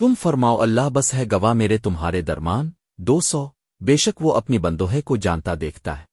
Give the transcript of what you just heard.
تم فرماؤ، اللہ بس ہے گواہ میرے تمہارے درمان دو سو، بے شک وہ اپنی بندوہے کو جانتا دیکھتا ہے۔